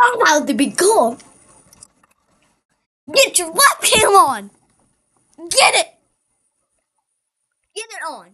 I'm about to be cool. Get your webcam on. Get it. Get it on.